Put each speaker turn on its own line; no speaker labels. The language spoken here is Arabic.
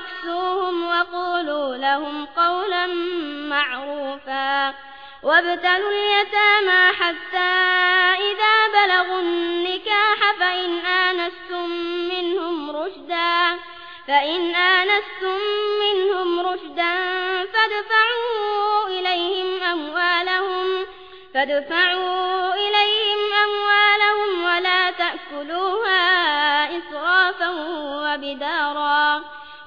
واكسوهم وقولوا لهم قولا معروفا وابتلوا اليتامى حتى إذا بلغوا النكاح فإن آنستم منهم رشدا فإن آنستم منهم رشدا فادفعوا إليهم أموالهم فادفعوا إليهم أموالهم ولا تأكلوها إسرافا وبدارا